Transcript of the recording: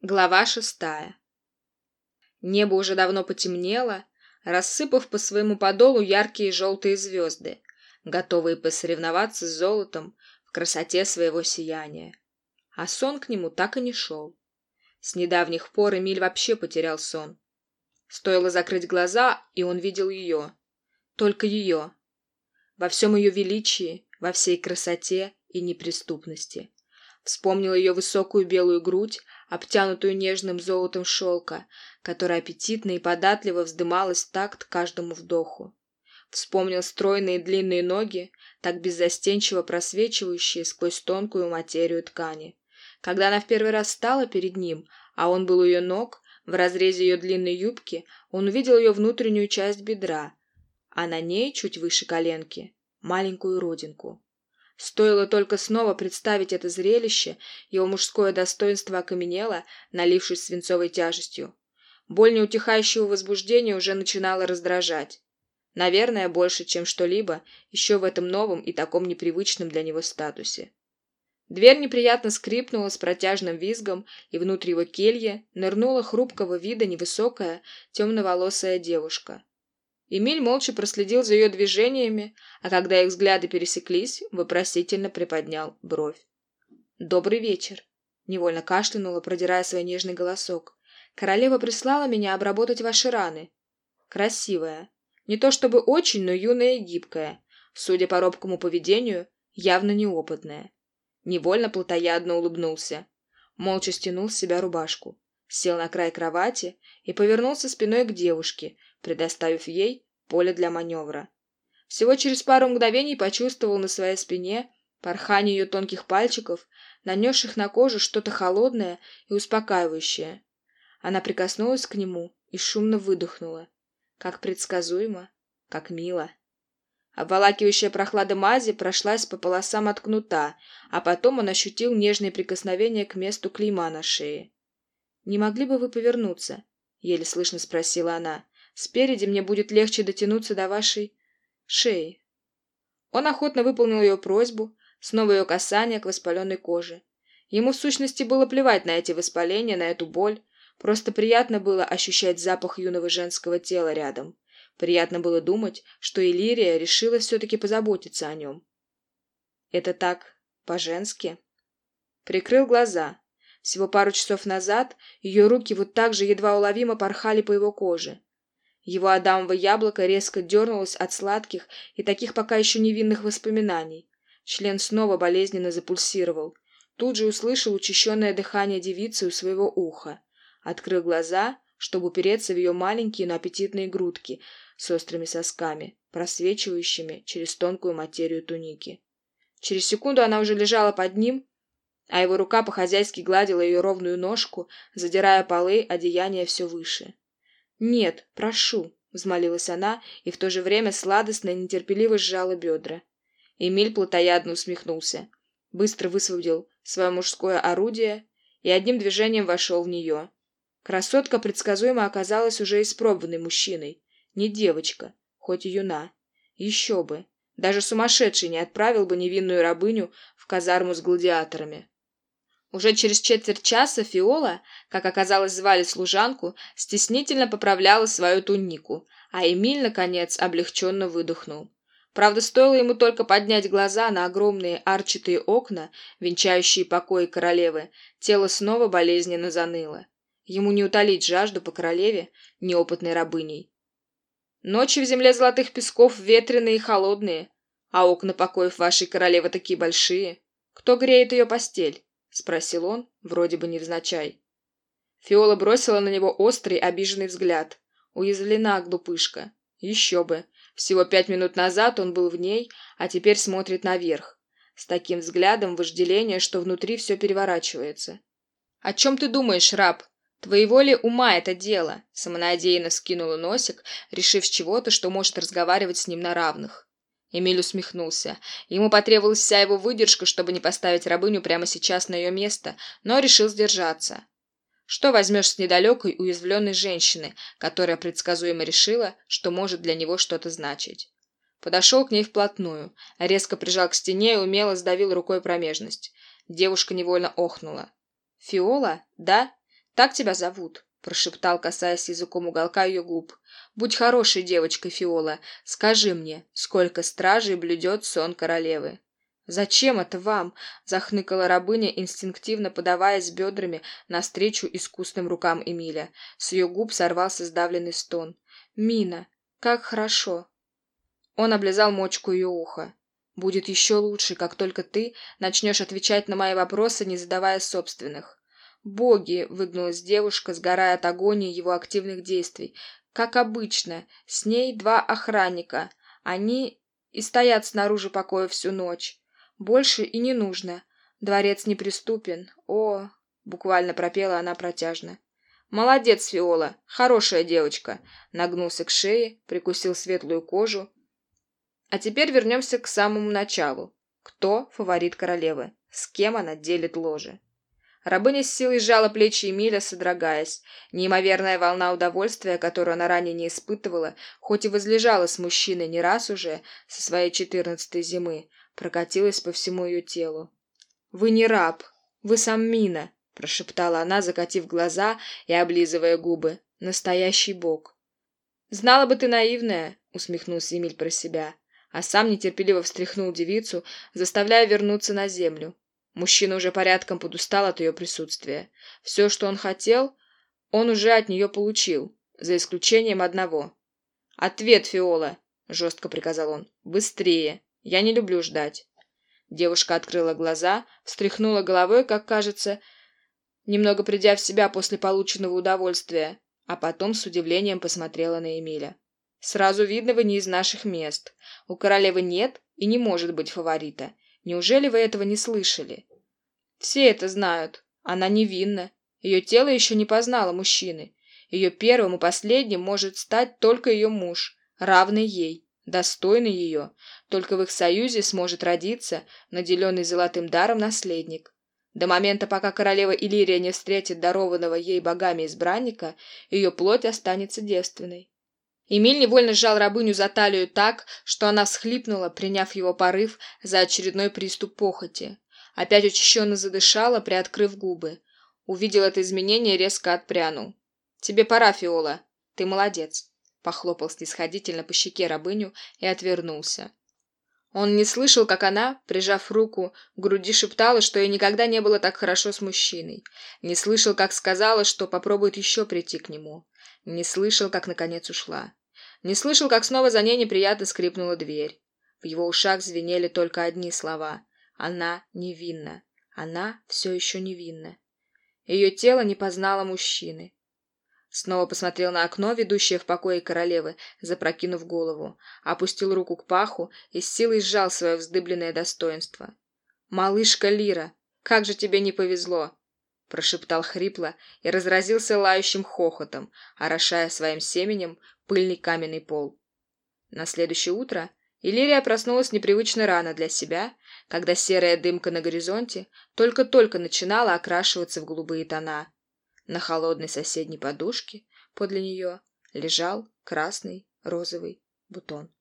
Глава шестая. Небо уже давно потемнело, рассыпав по своему подолу яркие желтые звезды, готовые посоревноваться с золотом в красоте своего сияния. А сон к нему так и не шел. С недавних пор Эмиль вообще потерял сон. Стоило закрыть глаза, и он видел ее. Только ее. Во всем ее величии, во всей красоте и неприступности. Вспомнил ее высокую белую грудь, обтянутую нежным золотом шелка, которая аппетитно и податливо вздымалась такт каждому вдоху. Вспомнил стройные длинные ноги, так беззастенчиво просвечивающие сквозь тонкую материю ткани. Когда она в первый раз стала перед ним, а он был у ее ног, в разрезе ее длинной юбки, он увидел ее внутреннюю часть бедра, а на ней, чуть выше коленки, маленькую родинку. Стоило только снова представить это зрелище, его мужское достоинство окаменело, налившись свинцовой тяжестью. Боль неутихающего возбуждения уже начинала раздражать. Наверное, больше, чем что-либо, еще в этом новом и таком непривычном для него статусе. Дверь неприятно скрипнула с протяжным визгом, и внутрь его кельи нырнула хрупкого вида невысокая, темноволосая девушка. Эмиль молча проследил за ее движениями, а когда их взгляды пересеклись, вопросительно приподнял бровь. «Добрый вечер», — невольно кашлянула, продирая свой нежный голосок. «Королева прислала меня обработать ваши раны. Красивая. Не то чтобы очень, но юная и гибкая. Судя по робкому поведению, явно неопытная». Невольно плотоядно улыбнулся. Молча стянул с себя рубашку. Сел на край кровати и повернулся спиной к девушке, предоставив ей поле для маневра. Всего через пару мгновений почувствовал на своей спине порхание ее тонких пальчиков, нанесших на кожу что-то холодное и успокаивающее. Она прикоснулась к нему и шумно выдохнула. Как предсказуемо, как мило. Обволакивающая прохлада мази прошлась по полосам от кнута, а потом он ощутил нежные прикосновения к месту клейма на шее. «Не могли бы вы повернуться?» — еле слышно спросила она. Спереди мне будет легче дотянуться до вашей шеи. Он охотно выполнил ее просьбу, снова ее касание к воспаленной коже. Ему в сущности было плевать на эти воспаления, на эту боль. Просто приятно было ощущать запах юного женского тела рядом. Приятно было думать, что Иллирия решила все-таки позаботиться о нем. Это так по-женски. Прикрыл глаза. Всего пару часов назад ее руки вот так же едва уловимо порхали по его коже. Его адамово яблоко резко дернулось от сладких и таких пока еще невинных воспоминаний. Член снова болезненно запульсировал. Тут же услышал учащенное дыхание девицы у своего уха. Открыл глаза, чтобы упереться в ее маленькие, но аппетитные грудки с острыми сосками, просвечивающими через тонкую материю туники. Через секунду она уже лежала под ним, а его рука по-хозяйски гладила ее ровную ножку, задирая полы одеяния все выше. «Нет, прошу», — взмолилась она и в то же время сладостно и нетерпеливо сжала бедра. Эмиль плотоядно усмехнулся, быстро высвободил свое мужское орудие и одним движением вошел в нее. Красотка предсказуемо оказалась уже испробованной мужчиной, не девочка, хоть и юна. Еще бы, даже сумасшедший не отправил бы невинную рабыню в казарму с гладиаторами. Уже через четверть часа Фиола, как оказалось звали служанку, стеснительно поправляла свою тунику, а Эмиль, наконец, облегченно выдохнул. Правда, стоило ему только поднять глаза на огромные арчатые окна, венчающие покои королевы, тело снова болезненно заныло. Ему не утолить жажду по королеве, неопытной рабыней. Ночи в земле золотых песков ветреные и холодные, а окна покоев вашей королевы такие большие. Кто греет ее постель? — спросил он, вроде бы невзначай. Фиола бросила на него острый, обиженный взгляд. Уязвлена глупышка. Еще бы. Всего пять минут назад он был в ней, а теперь смотрит наверх. С таким взглядом вожделения, что внутри все переворачивается. «О чем ты думаешь, раб? Твоего ли ума это дело?» Самонадеянно вскинула носик, решив с чего-то, что может разговаривать с ним на равных. Эмиль усмехнулся. Ему потребовалась вся его выдержка, чтобы не поставить рабыню прямо сейчас на ее место, но решил сдержаться. Что возьмешь с недалекой уязвленной женщины, которая предсказуемо решила, что может для него что-то значить? Подошел к ней вплотную, резко прижал к стене и умело сдавил рукой промежность. Девушка невольно охнула. «Фиола? Да? так тебя зовут?» — прошептал, касаясь языком уголка ее губ. «Будь хорошей девочкой, Фиола. Скажи мне, сколько стражей блюдет сон королевы?» «Зачем это вам?» — захныкала рабыня, инстинктивно подаваясь бедрами навстречу искусным рукам Эмиля. С ее губ сорвался сдавленный стон. «Мина, как хорошо!» Он облизал мочку ее уха. «Будет еще лучше, как только ты начнешь отвечать на мои вопросы, не задавая собственных». «Боги!» — выгнулась девушка, сгорая от агонии его активных действий. «Как обычно, с ней два охранника. Они и стоят снаружи покоя всю ночь. Больше и не нужно. Дворец неприступен. О, буквально пропела она протяжно. Молодец, Фиола, хорошая девочка. Нагнулся к шее, прикусил светлую кожу. А теперь вернемся к самому началу. Кто фаворит королевы? С кем она делит ложе? Рабыня с силой сжала плечи Эмиля, содрогаясь. Неимоверная волна удовольствия, которую она ранее не испытывала, хоть и возлежала с мужчиной не раз уже со своей четырнадцатой зимы, прокатилась по всему ее телу. «Вы не раб, вы сам Мина», — прошептала она, закатив глаза и облизывая губы. «Настоящий бог». «Знала бы ты наивная», — усмехнулся Эмиль про себя, а сам нетерпеливо встряхнул девицу, заставляя вернуться на землю. Мужчина уже порядком подустал от ее присутствия. Все, что он хотел, он уже от нее получил, за исключением одного. «Ответ, Фиола!» — жестко приказал он. «Быстрее!» Я не люблю ждать. Девушка открыла глаза, встряхнула головой, как кажется, немного придя в себя после полученного удовольствия, а потом с удивлением посмотрела на Эмиля. «Сразу видно, вы не из наших мест. У королевы нет и не может быть фаворита. Неужели вы этого не слышали?» «Все это знают. Она невинна. Ее тело еще не познало мужчины. Ее первым и последним может стать только ее муж, равный ей достойный ее. Только в их союзе сможет родиться наделенный золотым даром наследник. До момента, пока королева Иллирия не встретит дарованного ей богами избранника, ее плоть останется девственной. Эмиль невольно сжал рабыню за талию так, что она всхлипнула, приняв его порыв за очередной приступ похоти. Опять учащенно задышала, приоткрыв губы. Увидел это изменение резко отпрянул. «Тебе пора, Фиола. Ты молодец». Похлопал снисходительно по щеке рабыню и отвернулся. Он не слышал, как она, прижав руку к груди, шептала, что ей никогда не было так хорошо с мужчиной. Не слышал, как сказала, что попробует еще прийти к нему. Не слышал, как наконец ушла. Не слышал, как снова за ней неприятно скрипнула дверь. В его ушах звенели только одни слова. Она невинна. Она все еще невинна. Ее тело не познало мужчины. Снова посмотрел на окно, ведущее в покое королевы, запрокинув голову, опустил руку к паху и с силой сжал свое вздыбленное достоинство. «Малышка Лира, как же тебе не повезло!» прошептал хрипло и разразился лающим хохотом, орошая своим семенем пыльный каменный пол. На следующее утро Иллирия проснулась непривычно рано для себя, когда серая дымка на горизонте только-только начинала окрашиваться в голубые тона. На холодной соседней подушке подле нее лежал красный розовый бутон.